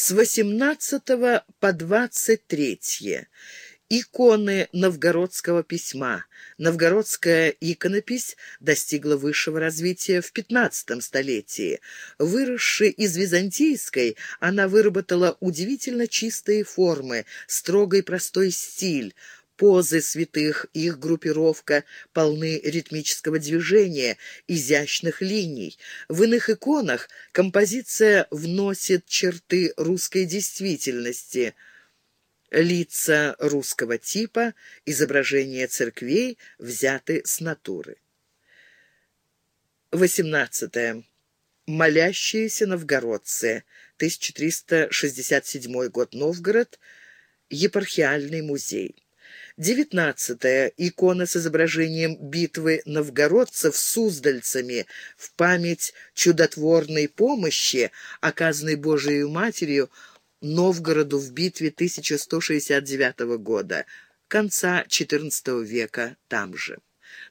С 18 по 23 иконы новгородского письма. Новгородская иконопись достигла высшего развития в XV столетии. Выросши из византийской, она выработала удивительно чистые формы, строгий простой стиль, Позы святых, их группировка полны ритмического движения, изящных линий. В иных иконах композиция вносит черты русской действительности. Лица русского типа, изображения церквей взяты с натуры. 18. Молящиеся новгородцы. 1367 год. Новгород. Епархиальный музей. Девятнадцатая. Икона с изображением битвы новгородцев с суздальцами в память чудотворной помощи, оказанной Божией Матерью Новгороду в битве 1169 года, конца XIV века там же.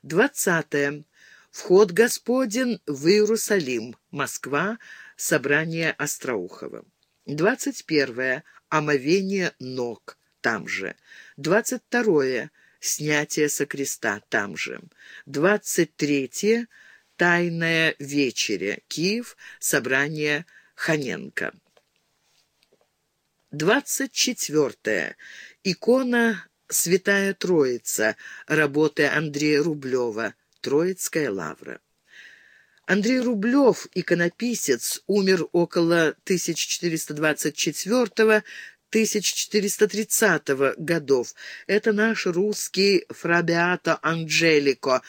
Двадцатое. Вход Господен в Иерусалим, Москва, собрание Остроухова. Двадцать первое. Омовение ног, там же. Двадцать второе — снятие со креста там же. Двадцать третье — тайная вечеря, Киев, собрание Ханенко. Двадцать четвертое — икона «Святая Троица», работы Андрея Рублева, Троицкая лавра. Андрей Рублев, иконописец, умер около 1424 1430 годов. Это наш русский Фрабиато Анджелико,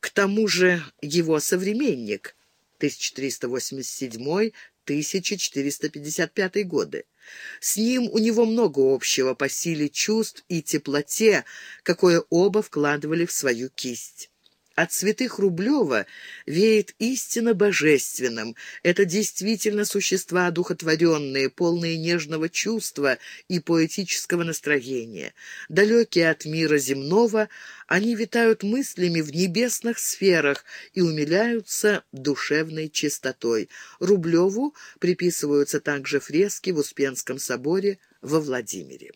к тому же его современник, 1387-1455 годы. С ним у него много общего по силе чувств и теплоте, какое оба вкладывали в свою кисть. От святых Рублева веет истинно божественным. Это действительно существа одухотворенные, полные нежного чувства и поэтического настроения. Далекие от мира земного, они витают мыслями в небесных сферах и умиляются душевной чистотой. Рублеву приписываются также фрески в Успенском соборе во Владимире.